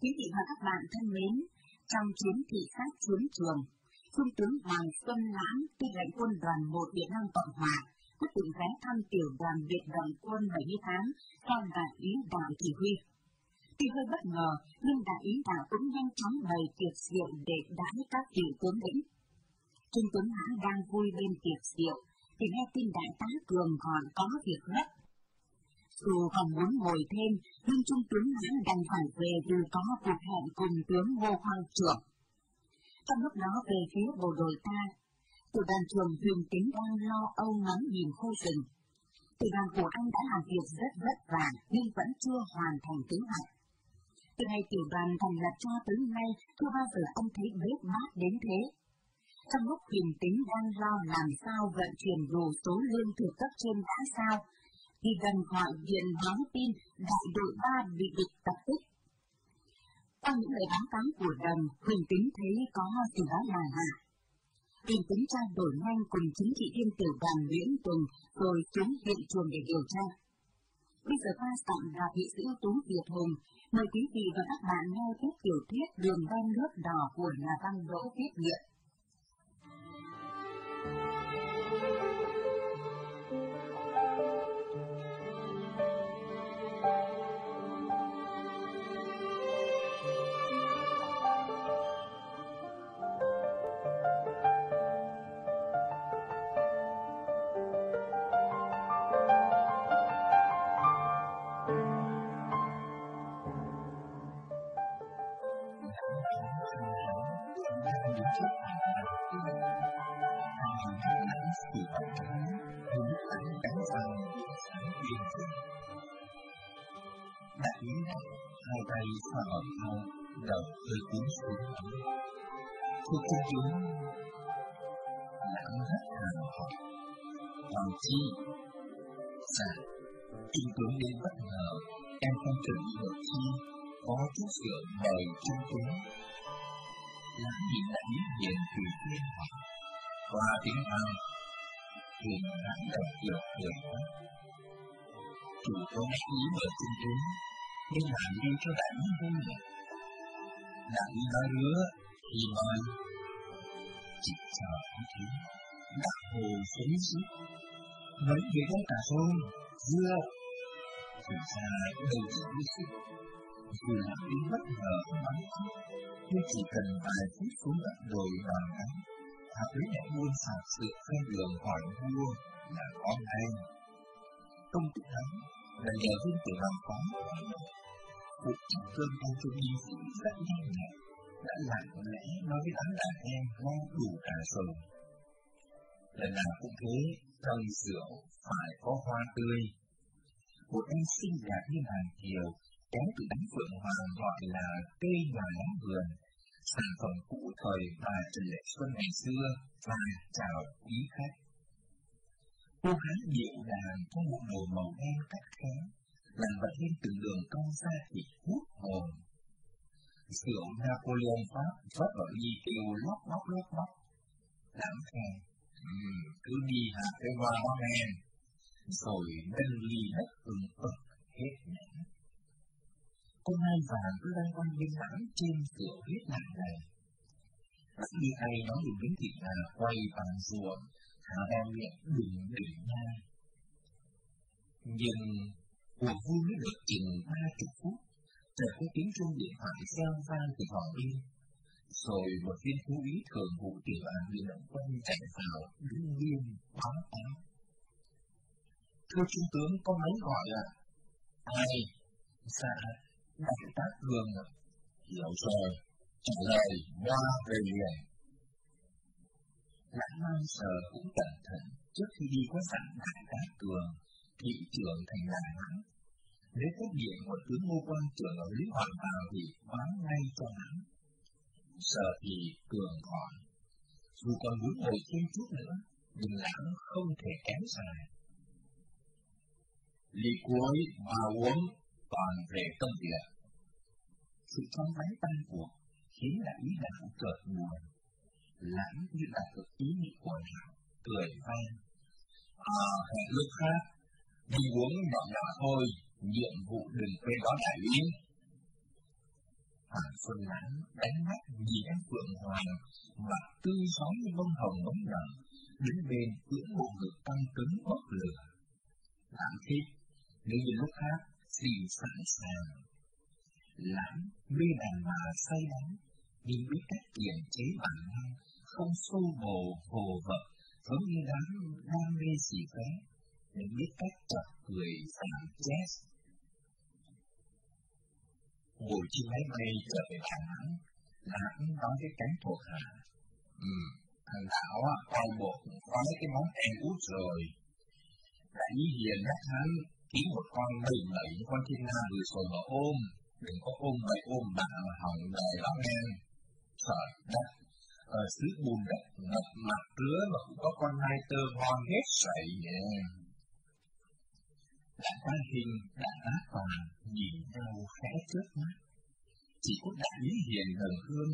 Quý vị và các bạn thân mến, trong chuyến thị sát chiến trường, Trung tướng Hoàng Xuân Lãm, tư lệnh quân đoàn 1 Việt Nam Cộng Hòa, quyết định ghé thăm tiểu đoàn biệt động quân 78 do đại úy đạo chỉ huy. Tuy hơi bất ngờ, nhưng đại úy đạo cũng nhanh chóng bày tiệc rượu để đãi các tiểu tướng lĩnh. Trung tướng Mã đang vui bên tiệc rượu, thì nghe tin đại tá Cường gọi có việc gấp. Dù còn muốn ngồi thêm, nhưng Trung tướng Nguyễn đành phải về vì có cuộc hẹn cùng tướng Ngô Hoàng Trưởng. Trong lúc đó về phía bộ đội ta, tiểu đoàn trưởng Huỳnh Tính đang lo âu ngắm nhìn khu rừng. Tiểu đoàn của anh đã làm việc rất vất vả nhưng vẫn chưa hoàn thành kế hoạch. Từ ngày tiểu đoàn thành lập cho tới nay, chưa bao giờ ông thấy bếp mát đến thế. Trong lúc Huyền Tính đang lo làm sao vận chuyển đủ số lương thực cấp trên đã sao, thì gần gọi điện báo tin đại đội ba bị địch tập kích. Qua những lời báo cáo của đồng, Huỳnh Tính thấy có gì đó là hạ. Huỳnh Tính trao đổi nhanh cùng chính trị viên tiểu đoàn Nguyễn Tùng rồi xuống hiện trường để điều tra. Bây giờ ta sẵn là thị sĩ ưu tú Việt Hùng, mời quý vị và các bạn nghe tiếp tiểu thuyết Đường ven nước đỏ của nhà văn Đỗ Viết Nguyện. Và hỏi thao đầu hơi cúi xuống ấm. Thưa trung tướng, lãng hết hàng hỏi. Hoàng chi? Dạ, trung tướng đến bất ngờ, em không chuẩn bị được chi, có chút rượu mời trung tướng. Lãng nhìn lại biết hiền tùy tiên hỏi, qua tiếng Anh, hiền lãng đầu kiểu cười quá. Chủ có ý mời trung tướng, nhưng làm đi cho bạn vui làm đi nói rứa, thì mời chỉ chờ như thế đắc hồ phấn xích mấy người có cả xôi dưa thực ra đầu chỉ như xích dù làm đến bất ngờ không bắn nhưng chỉ cần vài phút xuống đất rồi vào đắng hoặc lấy đã buôn sạc sự khen đường hỏi vua là con anh công tử thắng là nhờ viên tiểu bằng có cuộc chặt cơm ăn chung đi rất nhanh nhẹ đã lặng lẽ nói với đám đàn em nghe đủ cả rồi lần nào cũng thế, trong rượu phải có hoa tươi. Một em xinh đẹp như hàng kiều kéo từ đánh phượng hoàng gọi là cây nhà lá vườn. Sản phẩm cũ thời bà Trần Lệ Xuân ngày xưa, và chào quý khách cô gái điệu đàn có bộ đồ màu đen cắt khéo làm vạch lên từng đường cong xa thịt hút hồn. Rượu Napoleon Pháp vấp ở ly kêu lóc lóc lóc lóc. Lãng khen, ừ, cứ đi hạ cái hoa hoa men, rồi nâng ly hết từng bậc hết nhãn. Con hai vàng cứ loanh quanh bên mãi trên rượu huyết nặng này. Bác đi ai nói được miếng thịt hà quay bằng ruộng, thả em miệng đừng đỉnh nha. Nhưng Cuộc vui mới được chừng ba chục phút, chợt có tiếng chuông điện thoại reo vang từ phòng đi. Rồi một viên phú ý thường vụ tiểu an bị động quân chạy vào, đứng nghiêm, báo cáo. Thưa trung tướng, có máy gọi. À? Ai? Dạ, đại tá cường ạ. Hiểu rồi, trả lời, qua về liền. Lãng mang sờ cũng cẩn thận trước khi đi có sẵn các tá cường thị trưởng thành Đà Nẵng. Nếu phát hiện một tướng ngô quan trưởng ở Lý Hoàng vào thì báo ngay cho hắn. Sợ thì cường hỏi, dù còn muốn ngồi thêm chút nữa, nhưng lãng không thể kéo dài. Ly cuối mà uống toàn về công việc. Sự trong máy tan cuộc khiến đại ý đạo cợt nguồn Lãng như là cực ý nghĩ của lão, cười vang. À, hẹn lúc khác, đi uống nhỏ nhỏ thôi, nhiệm vụ đừng quên đó đại lý Hoàng Xuân Lãng đánh mắt nhìn em Phượng Hoàng và tươi sóng như bông hồng bóng nở, đứng bên cưỡng bộ ngực căng cứng bốc lửa. Lãng thích, nếu như lúc khác, xin sẵn sàng. Lãng mê đàn bà say đắm, nhưng biết cách kiềm chế bản năng không xô bồ hồ vật, giống như đám đam mê xỉ phé, để biết cách chọc cười giảm chết ngồi trên máy bay trở về Đà Nẵng, Lãng nói với cánh thuộc hạ. Ừ, thằng Thảo á, coi bộ có mấy cái món em út rồi. Đại ý hiền nhắc hắn kiếm một con mây lẫy con thiên nga vừa rồi mà ôm, đừng có ôm bậy ôm bạn mà hỏng đời lắm em. Trời đất, ở xứ bùn đất ngập mặt rứa mà cũng có con hai tơ ngon hết sậy nhỉ. Đã quan hình đã ác toàn nhìn nhau khẽ trước mắt. Chỉ có đại lý hiền gần hơn,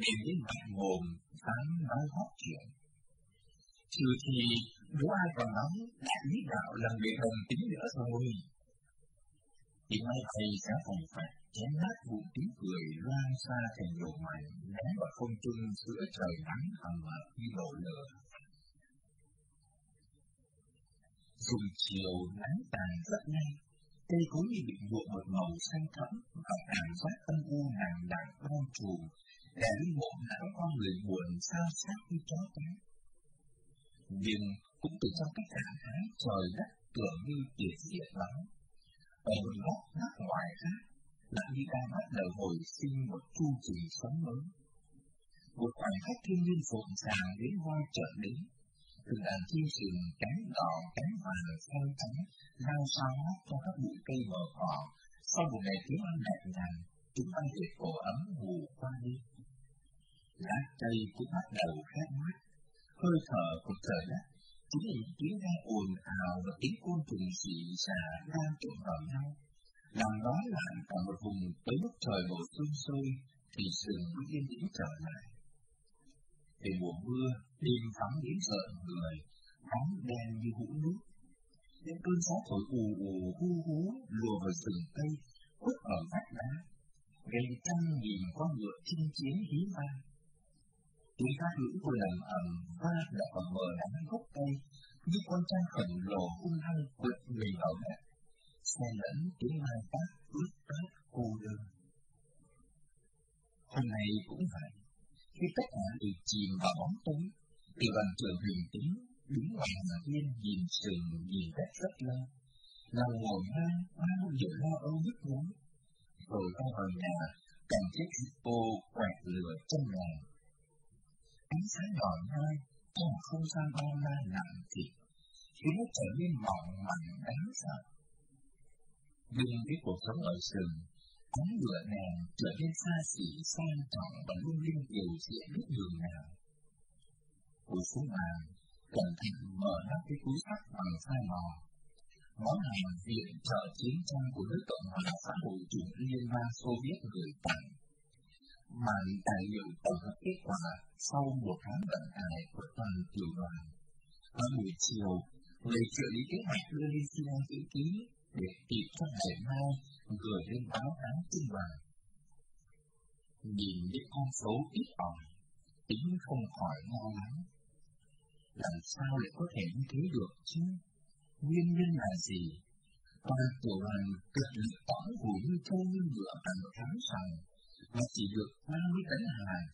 nên đến mặt mồm, dám nói góp chuyện. Trừ thì, bố ai còn nói, đại lý đạo lần bị đồng tính nữa rồi. Thì mai thầy sẽ phòng phạt, chén nát vụ tiếng cười loan xa thành nhiều mảnh, ném vào không trung giữa trời nắng hầm mập khi đổ lửa. Dùng chiều nắng tàn rất nhanh, cây cối bị nhuộm một màu xanh thẫm và cảm giác âm u nặng nặng bao trùm, để linh bộ não con người buồn sao sát như chó cái Nhưng cũng từ trong cái cảm thái trời đất tưởng như tuyệt diệt lắm, ở một góc khác ngoài khác, lại như đang bắt đầu hồi sinh một chu kỳ sống mới. Một khoảnh khắc thiên nhiên rộn ràng đến hoa trợ đến, từng đàn chim sườn cánh đỏ cánh vàng xanh cánh, lao sao ngắt trong các bụi cây mờ cỏ sau một ngày tiếng ăn đẹp nhàng, chúng ta về cổ ấm ngủ qua đi lá cây cũng bắt đầu khép mát hơi thở của trời đất chính là những tiếng nghe ồn ào và tiếng côn trùng xì xà đang trộn vào nhau làm đó lại cả một vùng tới lúc trời mùa xuân sôi thì sừng mới yên tĩnh trở lại về mùa mưa, đêm vắng đến sợ người, bóng đen như hũ nước. Những cơn gió thổi ù ù hú hú lùa vào rừng cây, quất ở vách đá, gây trăm nghìn con ngựa chinh chiến hí vang. Tiếng ta lũ vừa lầm ầm va đập vào mờ đá gốc cây, như con trai khổng lồ hung hăng quật mình vào đất, xe lẫn tiếng mai các bước tới cô đơn. Hôm nay cũng vậy, khi tất cả đều chìm vào bóng tối, thì đoàn trưởng huyền tính đứng ngoài mà viên nhìn sườn nhìn đất rất lâu. Lòng ngồi ra bao nhiêu lo âu nhức nhối. Rồi ta vào nhà, cầm chiếc Zippo quẹt lửa trong nhà. Ánh sáng đỏ nhoi trong không gian bao la nặng thịt, khiến nó trở nên mỏng mảnh đáng sợ. Nhưng với cuộc sống ở rừng cánh lửa nàng trở nên xa xỉ sang trọng và lung linh điều diện biết đường nào. Cuối xuống bàn, cẩn thận mở nắp cái túi sắt bằng phai mò. Món hàng viện trợ chiến tranh của nước Cộng hòa xã hội chủ nghĩa Liên bang Xô Viết gửi tặng. Màn tài liệu tổng hợp kết quả sau một tháng vận tải của toàn tiểu đoàn. Ở buổi chiều, người trợ lý kế hoạch đưa lên xin chữ ký để kịp cho ngày mai gửi lên báo án trung đoàn. Nhìn những con số ít ỏi, tính không khỏi lo lắng. Làm sao lại có thể như thế được chứ? Nguyên nhân là gì? Toàn tiểu đoàn cực lực tỏi hủ như trâu như ngựa tầm tháng sòng, mà chỉ được 30 tấn hàng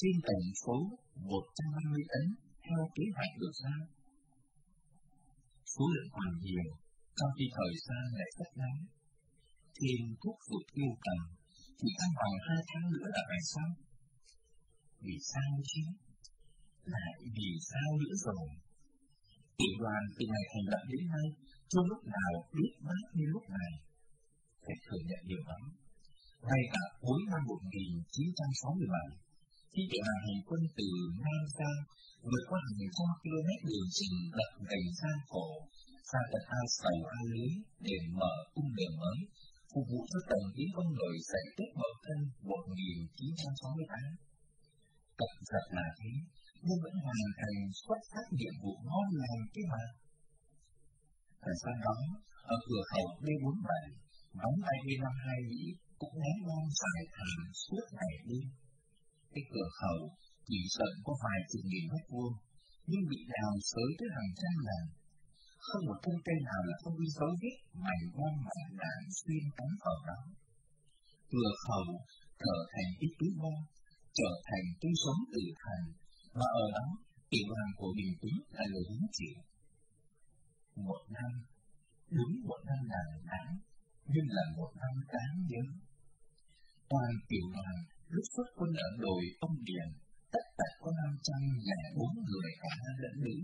trên tổng số 150 tấn theo kế hoạch được ra. Số lượng còn nhiều, trong khi thời gian lại rất ngắn thêm thuốc vượt yêu cầu thì tăng bằng hai tháng nữa là phải xong. Vì sao chứ? Lại vì sao nữa rồi? Tiểu đoàn từ ngày thành lập đến nay chưa lúc nào biết bác như lúc này. Phải thừa nhận điều đó. Ngay cả cuối năm 1967, khi tiểu đoàn hành quân từ Nam Giang vượt qua hàng trăm km đường rừng đập gành gian khổ sang tận an sầu an lưới để mở cung đường mới phục vụ cho tổng tiến con người giải quyết Mậu Thân 1968. Cập giật là thế, nhưng vẫn hoàn thành xuất sắc nhiệm vụ ngon lành cái mà. Thời gian đó, ở cửa khẩu B47, bóng tay B52 Mỹ cũng ném bom dài thàn suốt ngày đêm. Cái cửa khẩu chỉ rộng có vài chục nghìn mét vuông, nhưng bị đào sới tới hàng trăm lần. Không một thân cây nào là không đi dấu vết mảnh bom mảnh đạn xuyên cắm ở đó. Cửa khẩu trở thành cái túi bom, trở thành túi sống tử thành và ở đó tiểu đoàn của Bình Tĩnh là người hứng chịu. Một năm, đúng một năm là đáng, nhưng là một năm đáng nhớ. Toàn tiểu đoàn lúc xuất quân ở đồi ông Điền, tất cả có năm trăm lẻ bốn người cả nam lẫn nữ.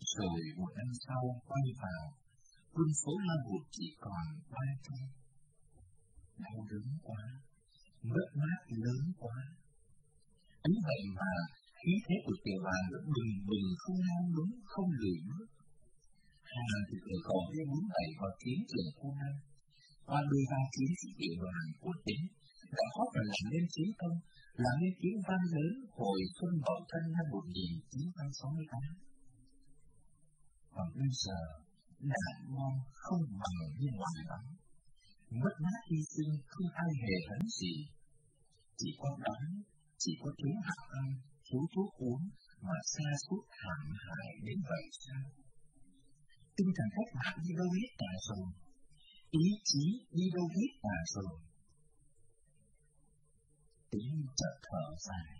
Rồi một năm sau quay vào, quân số La Hụt chỉ còn ba trăm. Đau đớn quá, mất mát lớn quá. Ấy vậy mà khí thế của tiểu hoàng vẫn bừng bừng không nao đúng không lười bước. Hàng thì cửa còn lên bốn bảy và chiến trường khu năm. Qua đôi ba chiến sĩ tiểu đoàn của tỉnh đã góp phần làm nên chiến công, làm nên tiếng vang lớn hồi xuân bảo thân năm 1968. Còn bây giờ, đạn ngon không bằng như ngoài lắm Mất mát hy sinh không ai hề hấn gì. Chỉ có đói, chỉ có thiếu hạt ăn, thiếu thuốc uống mà xa suốt thảm hại đến vậy sao? Tinh thần cách mạng đi đâu hết cả rồi, ý chí đi đâu hết cả rồi. Tiếng chợt thở dài,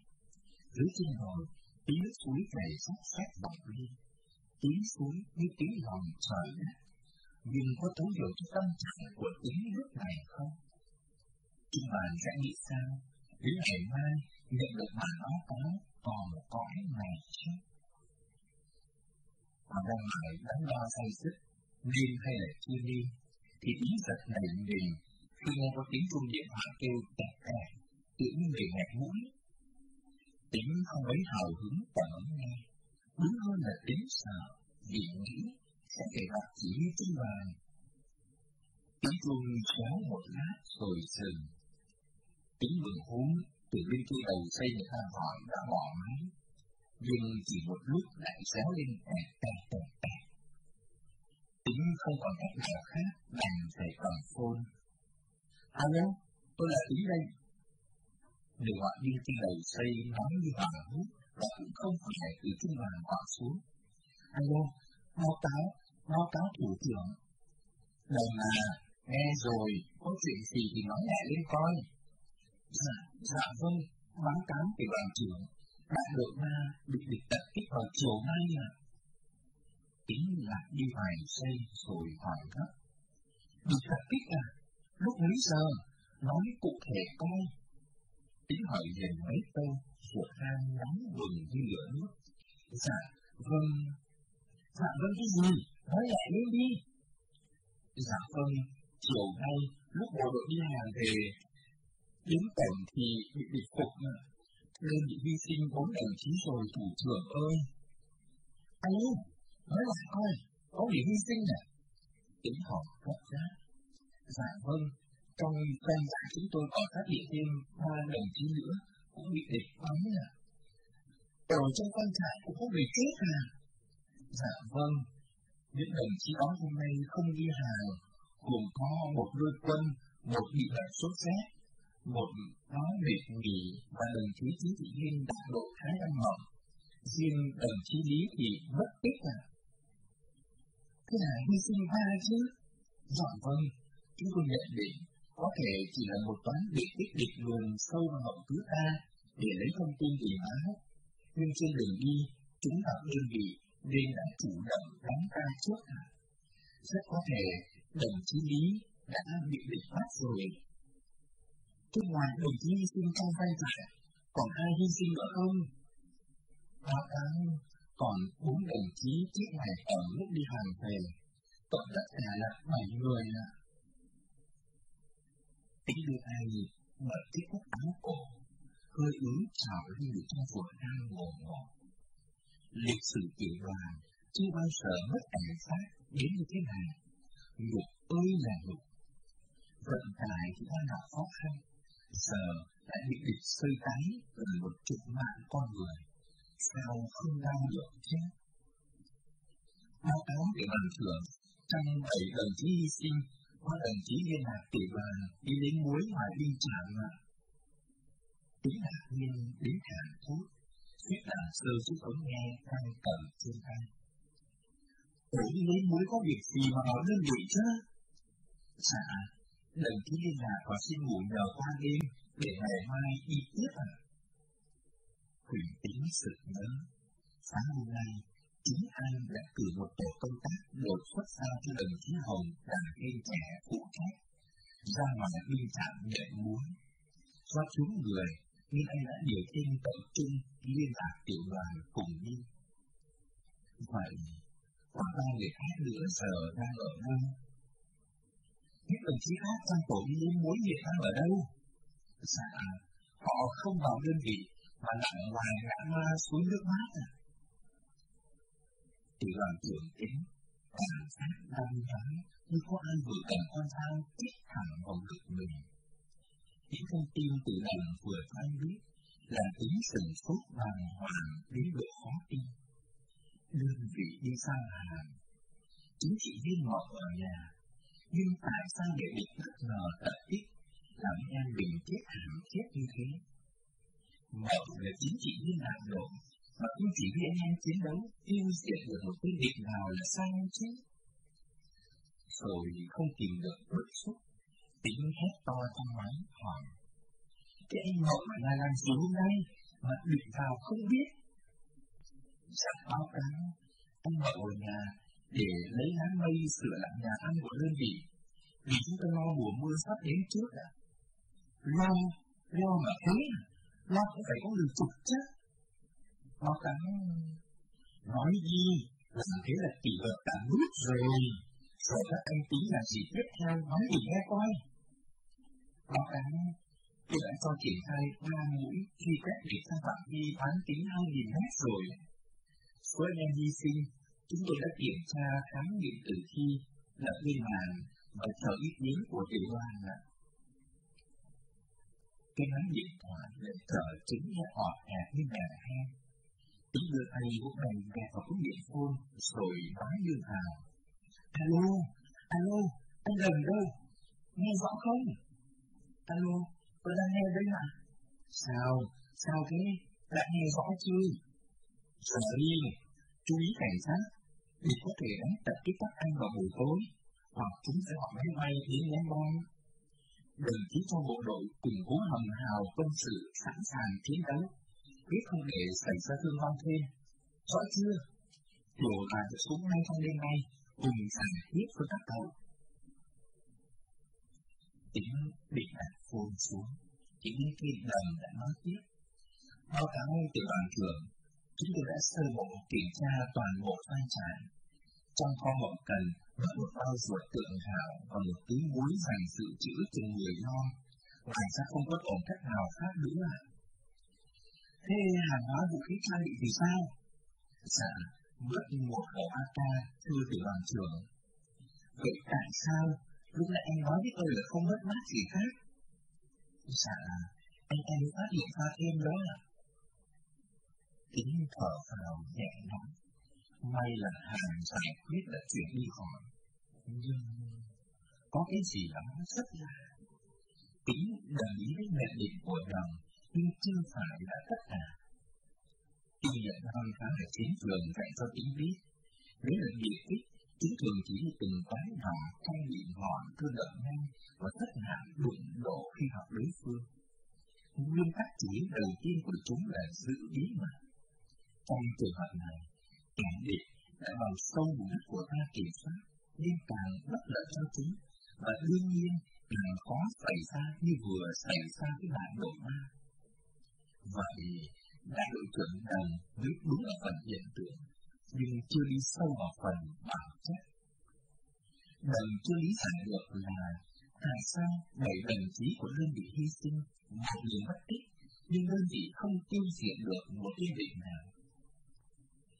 dưới chân ngồi, tiếng nước suối chảy xót xét bọc lên, tiếng suối như tiếng lòng trời đất, nhưng có thấu hiểu cho tâm trạng của tiếng nước này không? Chúng bạn sẽ nghĩ sao đến ngày mai nhận được bản báo cáo còn cõi này chứ? Mà đang ngày đắn đo say sức, nên hay là chưa đi thì ý giật này mình khi nghe có tiếng chuông điện thoại kêu tẹt tẹt tự như người nghẹt mũi. Tính không mấy hào hứng tận nghe, đúng hơn là tính sợ, vì nghĩ sẽ phải gặp chỉ huy trên đoàn. Tiếng chuông chéo một lát rồi dừng. Tính mừng húm từ bên kia đầu xây người ta hỏi đã bỏ máy, nhưng chỉ một lúc lại xéo lên tẹt tẹt tẹt tẹt. Tính không còn cách nào khác đành phải cầm phone. Alo, tôi là Tính đây. Người gọi bên trên đầu xây nói như hoàng hút cũng không có thể từ trên bàn gọi xuống. Alo, báo cáo, báo cáo thủ trưởng. Đồng à, nghe rồi, có chuyện gì thì nói lại lên coi. Dạ, dạ vâng, báo cáo từ đoàn trưởng. Đại đội ba bị địch tập kích vào chiều nay à. Tính lại đi vài giây rồi hỏi gấp. Địch tập kích à? Lúc mấy giờ? Nói cụ thể coi. Tính hỏi liền mấy câu, của ta nóng bừng như lửa nước. Dạ, vâng. Dạ vâng cái gì? Nói lại lên đi. Dạ vâng, chiều nay lúc bộ đội đi hàng về Đến cảnh thì bị bị phục mà, nên bị hy sinh bốn đồng chí rồi thủ trưởng ơi. Alo, nói lại coi, có bị hy sinh à? Tính họ gấp gáp. Dạ vâng, trong doanh trại chúng tôi còn phát hiện thêm ba đồng chí nữa cũng bị địch bắn à. Ở trong quan trại cũng có người chết à? Dạ vâng, những đồng chí đó hôm nay không đi hàng, gồm có một đôi quân, một bị bệnh sốt rét, một nói mệt nghỉ và đồng chí chính trị viên đại độ Thái ăn Mộng. Riêng đồng chí Lý thì mất tích à? Thế là hy sinh ba chứ? Dạ vâng, chúng tôi nhận định có thể chỉ là một toán biệt tích địch luồn sâu vào hậu cứ ta để lấy thông tin về má. Nhưng trên đường đi, chúng gặp đơn vị nên đã chủ động đóng ta trước à? Rất có thể đồng chí Lý đã bị địch bắt rồi Thế ngoài đồng chí hy sinh trong vai trại, còn ai hy sinh nữa không? Báo cáo, còn bốn đồng chí chết ngày ở lúc đi hàng về, tổng tất cả là bảy người ạ. Tính đưa ai mở chiếc cúc áo cổ, hơi ướm trào lên người trong vừa đang ngộ ngộ. Lịch sử tiểu đoàn chưa bao giờ mất cảnh sát đến như thế này. Nhục ơi là nhục. Vận tải thì đang gặp khó khăn, giờ lại bị địch xây tái gần một chục mạng con người. Sao không đau được chứ? Báo cáo để bàn thưởng trong bảy đồng chí hy sinh, có đồng chí liên lạc tiểu bà đi đến muối ngoài biên trạm mà. Tính ngạc nhiên đến hàng thuốc, suýt làm sơ chút ống nghe đang cầm trên tay. Ủa đi lấy muối có việc gì mà nói đơn vị chứ? Dạ, Đồng chí liên lạc và xin ngủ nhờ qua đêm để ngày mai đi tiếp à? Quỳnh tính sự nhớ. Sáng hôm nay, chính anh đã cử một tổ công tác đột xuất sang cho đồng chí Hồng đàn cây trẻ phụ trách ra ngoài biên trạm nhận muối. Do chúng người nên anh đã điều thêm tập trung liên lạc tiểu đoàn cùng đi. Vậy, khoảng ba người khác nữa giờ đang ở đâu? Những đồng chí khác trong tổ đi lấy muối hiện đang ở đâu? Dạ, họ không vào đơn vị mà lặng ngoài ngã ma xuống nước mát à? Thì đoàn trưởng tính, cảm giác đau đớn như có ai vừa cầm con dao chích thẳng vào ngực mình. Những thông tin từ lần vừa cho anh biết là tính sừng sốt bàng hoàng đến độ khó tin. Đơn vị đi sang hàng, chính trị viên ngọt ở nhà, nhưng tại sao để bị bất ngờ tập kích làm em bình chết hẳn chết như thế? mọi là chính trị viên làm đội, mà cũng chỉ với anh em chiến đấu tiêu diệt được một cái địch nào là sao chứ? Rồi không tìm được bức xúc, tính hét to trong máy hỏi. Cái anh họ là làm gì hôm nay mà địch vào không biết? Dạ báo cáo, anh họ ở nhà để lấy lá mây sửa lại nhà ăn của đơn vị vì chúng ta lo mùa mưa sắp đến trước à. Lo, lo mà thế? À? Lo cũng phải có người chụp chắc Báo cáo, nói gì, làm thế là kỷ luật đã bước rồi. Rồi các anh tính là gì tiếp theo, nói gì nghe coi. Báo cáo, tôi đã cho triển khai ba mũi khi quét để sang phạm vi bán kính 2.000 mét rồi. Số anh em hy sinh, chúng tôi đã kiểm tra khám nghiệm tử thi, lập biên bản và chờ ý kiến của tiểu đoàn là cái máy điện thoại lại chờ chứng là ọt hẹp như mẹ hen chúng đưa tay của mình gạt vào cái điện phone rồi nói dương hà Alo, alo, anh gần đâu? Nghe rõ không? Alo, tôi đang nghe đấy mà. Sao? Sao thế? Đã nghe rõ chưa? sợ đi, chú ý cảnh sát, vì có thể đánh tập kích các anh vào buổi tối, hoặc chúng sẽ gọi máy bay đến ném bom đồng chí cho bộ đội củng cố hầm hào quân sự sẵn sàng chiến đấu, quyết không để xảy ra thương vong thêm. Rõ chưa? đồ là được xuống ngay trong đêm nay, cùng giải quyết với các cậu. Tiếng định đặt phôn xuống, chỉ nghe đầm đã nói tiếp. Báo cáo từ đoàn trưởng, chúng tôi đã sơ bộ kiểm tra toàn bộ doanh trại. Trong kho hậu cần có một bao ruột tượng hảo và một túi muối dành sự trữ cho người lo. Ngoài ra không có tổn cách nào khác nữa à? Thế hàng hóa vũ khí trang bị thì sao? Dạ, mất một khẩu AK, thưa từ đoàn trưởng. Vậy tại sao lúc nãy anh nói với tôi là không mất mát gì khác? Dạ, anh em phát hiện ra thêm đó à? Kính thở vào nhẹ nhõm may là hàng giải quyết đã chuyển đi khỏi nhưng có cái gì đó rất là tính đồng ý với nhận định của đồng nhưng chưa phải là tất cả. Khi nhận văn hóa là chiến trường dạy cho tính biết nếu là địa tích, chúng thường chỉ đi từng cái nhỏ trong bị ngọn cơn động ngay và tất hạn đụng độ khi học đối phương. Nguyên tắc chỉ đầu tiên của chúng là giữ bí mật. Trong trường hợp này kẻ địch đã vào sâu vùng đất của ta kiểm soát nên càng bất lợi cho chúng. Và đương nhiên càng khó xảy ra như vừa xảy ra với đại đồ ma. Vậy, đã đội trưởng đồng biết đúng ở phần hiện tượng, nhưng chưa đi sâu vào phần bản chất. Đồng chưa lý giải được là tại sao bảy đồng chí của đơn vị hy sinh một người mất tích nhưng đơn vị không tiêu diệt được một đơn vị nào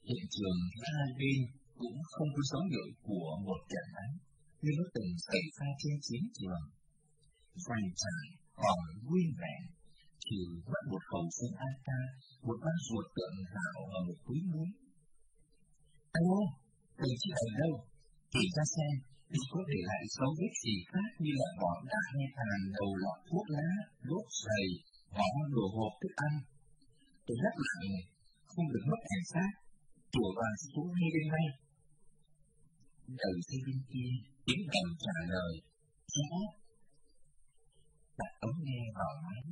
hiện trường hai bên cũng không có dấu hiệu của một trận đánh như nó từng xảy ra trên chiến trường. Doanh trại còn nguyên vẹn, trừ bắt một khẩu súng AK, một bát ruột tượng hạo và một túi muối. Alo, đồng chí ở đâu? Kiểm ra xem Thì có để lại dấu vết gì khác như là bỏ đá hay tàn đầu lọ thuốc lá, đốt giày, bỏ đồ hộp thức ăn. Tôi nhắc lại, không được mất cảnh sát, chùa vàng xuống ngay bên đây. Đầu dây bên kia, tiếng đồng trả lời, rõ. Đặt ống nghe vào máy,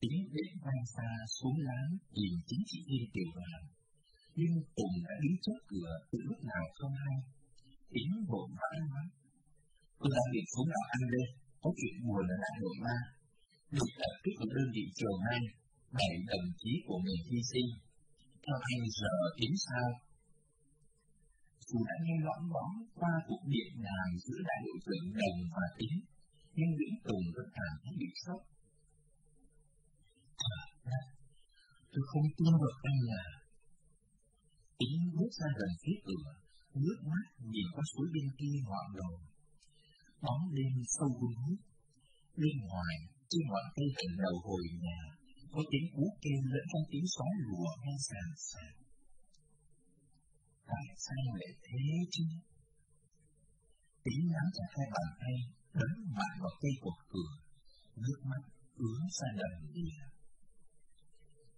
tiếng đến vang xa xuống láng nhìn chính trị viên tiểu đoàn. Nhưng Tùng đã đứng trước cửa từ lúc nào không hay. Tiếng vội vã nói, tôi đang định xuống nào ăn đây, có chuyện buồn ở đại nội ma. Được tập kích ở đơn vị chiều nay, bảy đồng chí của mình hy sinh. Theo anh giờ tính sao? Dù đã nghe lõm bóng qua cuộc điện đàm giữa đại đội trưởng Đồng và Tính, nhưng Nguyễn Tùng vẫn cảm thấy bị sốc. Tôi không tin vào anh nhà. Tiếng bước ra gần phía cửa, nước mắt nhìn qua suối bên kia ngọn đồi. Bóng đêm sâu hun hút. Bên ngoài, trên ngọn cây cạnh đầu hồi nhà, có tiếng cú kêu lẫn trong tiếng sói lùa nghe sàn sàn. Tại sao lại thế chứ? tiếng nắm chặt hai bàn tay, đấm mạnh vào cây cột cửa, nước mắt ứa ra đầm đìa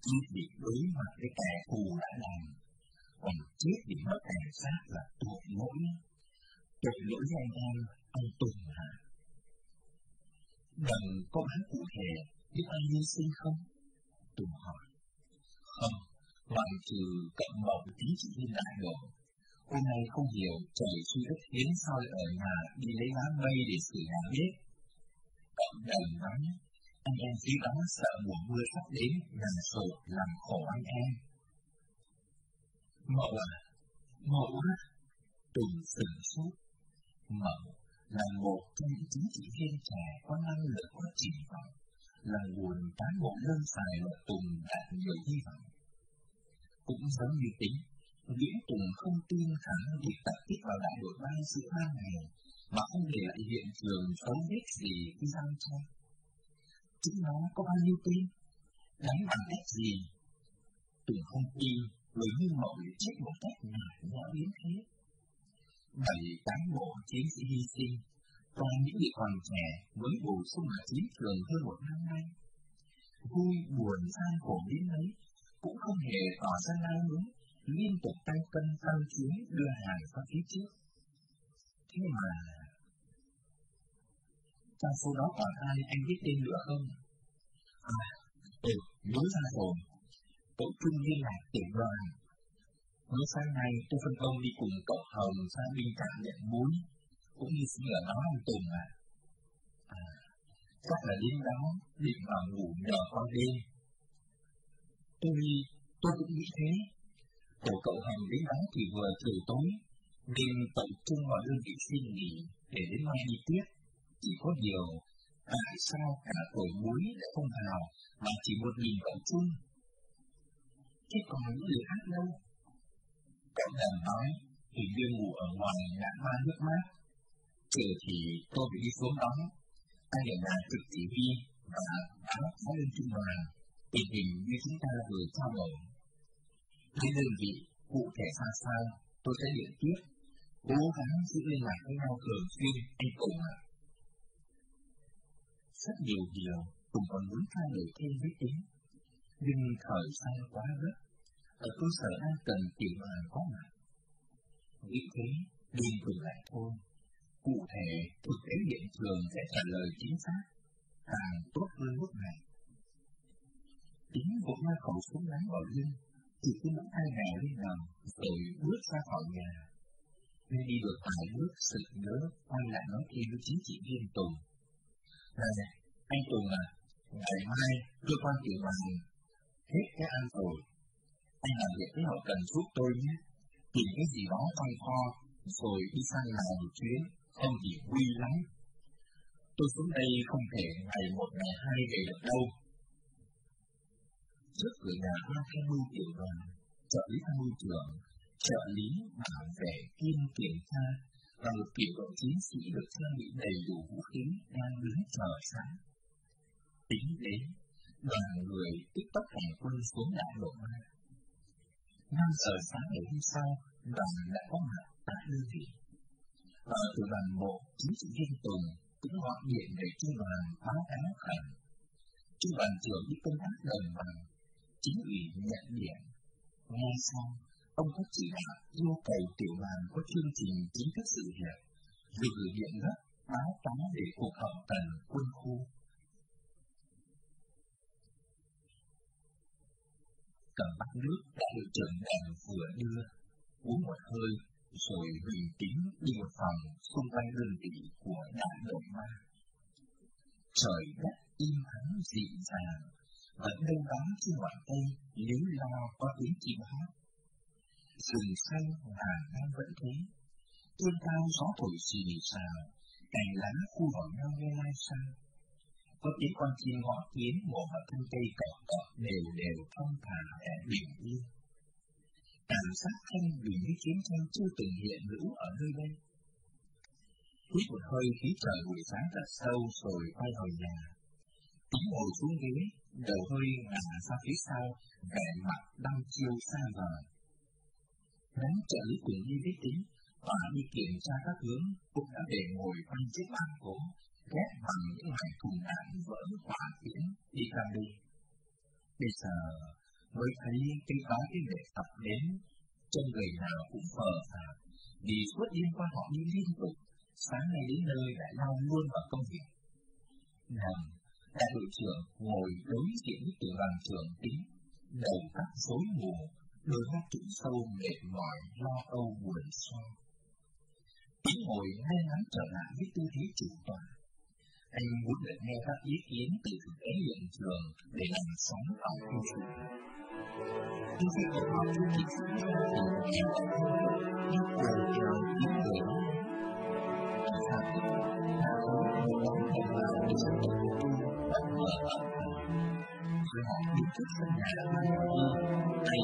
chiếc bị đối mặt cái kẻ thù đã làm, còn chết thì mất cảnh sát là tội lỗi. Tội lỗi với anh em, ông Tùng hả? Đừng có bán cụ thể biết anh hy sinh không? Tùng hỏi. Không, ngoại trừ cận đồng chính trị hiện đại rồi Hôm nay không hiểu trời suy đất hiến sao lại ở nhà đi lấy lá mây để sửa nhà bếp. cộng đồng nói, anh em dưới đó sợ mùa mưa sắp đến làm sổ làm khổ anh em. Mậu à, mậu á, Tùng sừng sốt. Mậu là một trong những chính trị viên trẻ có năng lực có triển vọng, là nguồn cán bộ đơn xài mà Tùng đạt nhiều hy vọng. Cũng giống như tính, Nguyễn Tùng không tin khả năng việc tập kích vào đại đội bay giữa ba ngày mà không để lại hiện trường dấu vết gì khi giao tranh. Chúng nó có bao nhiêu tin Đánh bằng cách gì? tưởng không tin người như mọi chết một cách nào nó biến thế. Bảy cán bộ chiến sĩ hy sinh, toàn những người còn trẻ với bổ sung ở chiến trường hơn một năm nay. Vui buồn gian khổ đến mấy, cũng không hề tỏ ra nao núng, liên tục tăng cân tăng chuyến đưa hàng ra phía trước. Thế mà... Trong số đó còn ai anh biết tên nữa không? À, ừ, nhớ ra rồi. Tổ trung liên lạc tiểu đoàn. Mới sáng nay tôi phân công đi cùng cậu Hồng sang bên cạnh nhận muối, cũng như xin ở đó anh Tùng à. À, chắc là đến đó định vào ngủ nhờ qua đêm. Tôi, tôi cũng nghĩ thế. Tổ cậu Hồng đến đó thì vừa trời tối, nên tập trung vào đơn vị xin nghỉ để đến mai đi tiếp. Chỉ có điều, tại sao cả tuổi muối lại không vào mà chỉ một mình cậu chung? Thế còn những người khác đâu? Cậu đàn nói, thì viên ngủ ở ngoài đã ba nước mát. Trừ thì tôi phải đi xuống đó. Anh ở nhà trực chỉ huy và báo cáo lên trung đoàn tình hình như chúng ta vừa trao đổi. Đến đơn vị cụ thể ra sao, tôi sẽ điện tiếp, cố gắng giữ liên lạc với nhau thường xuyên, anh cùng ạ. Rất nhiều điều, cùng còn muốn thay đổi thêm với tính, nhưng thời gian quá gấp, ở cơ sở an cần tiểu đoàn có mặt. Nghĩ thế, điên dừng lại thôi. Cụ thể, thực tế hiện trường sẽ trả lời chính xác, càng tốt hơn lúc này. Tính vỗ ra khẩu súng ngắn vào lưng, chỉ cứ nắm hai mẹ lên nằm rồi bước ra khỏi nhà. Nên đi được vài bước, sự nhớ quay lại nói thêm với chính trị viên Tùng. Này, anh Tùng à, ngày mai cơ quan chịu đoàn hết cái ăn rồi. Anh làm việc với hậu cần giúp tôi nhé. Tìm cái gì đó trong kho, rồi đi sang Lào một chuyến, không thì quy lắm. Tôi xuống đây không thể ngày một ngày hai về được đâu. Trước cửa nhà ban cái mưu tiểu đoàn, trợ lý tham mưu trưởng, trợ lý bảo vệ kiêm kiểm tra và một tiểu đội chiến sĩ được trang bị đầy đủ vũ khí đang đứng chờ sẵn. Tính đến, đoàn người tức tốc hành quân xuống đại lộ ma. Năm giờ sáng ngày hôm sau, đoàn đã có mặt tại đơn vị. Ở từ đoàn bộ, chính trị viên Tùng cũng gọi điện để trung đoàn báo cáo khẩn. Trung đoàn trưởng đi công tác đồng bằng, chính ủy nhận điện. Ngay sau, ông có chỉ đạo yêu cầu tiểu đoàn có chương trình chính thức sự việc, vì gửi điện gấp báo cáo để cuộc họp tần quân khu. Cầm bát nước đã được trưởng đoàn vừa đưa, uống một hơi rồi bình tĩnh đi một phòng xung quanh đơn vị của đại đội ma. Trời đất im ắng dị dàng, vẫn đâu đó trên ngoại tây nếu lo có tiếng chim hát. Rừng xanh và đang vẫn thế, trên cao gió thổi xì xào, cành lá khu vào nhau như lai xa. Có tiếng con chim ngõ kiến ngủ vào thân cây cỏ cỏ đều đều thong thả để bình yên cảm giác thanh bình như chiến tranh chưa từng hiện hữu ở nơi đây. Hít một hơi khí trời buổi sáng thật sâu rồi quay hồi nhà. Tính ngồi xuống ghế, đầu hơi ngả ra phía sau, vẻ mặt đang chiêu xa vời đáng trợ lý cùng đi viết tính, và đi kiểm tra các hướng cũng đã để ngồi quanh chiếc bàn gỗ, ghép bằng những loại thùng đạn vỡ quả tiễn đi cam đi. Bây giờ mới thấy cái đó cái nghệ tập đến chân người nào cũng phờ phạc vì suốt đêm qua họ đi liên tục sáng nay đến nơi lại lao luôn vào công việc nằm đại đội trưởng ngồi đối diện với tiểu đoàn trưởng tính đầu tóc rối mù đôi mắt trũng sâu mệt mỏi lo âu buồn xoa tiếng ngồi ngay ngắn trở lại với tư thế chủ tọa anh muốn được nghe các ý kiến từ thực tế hiện trường để làm sáng tỏ câu chuyện khi xây dựng họ thị thì em là có một đống đồng bào bất ngờ Họ bị chốt phần nhà ở hai bên, tay.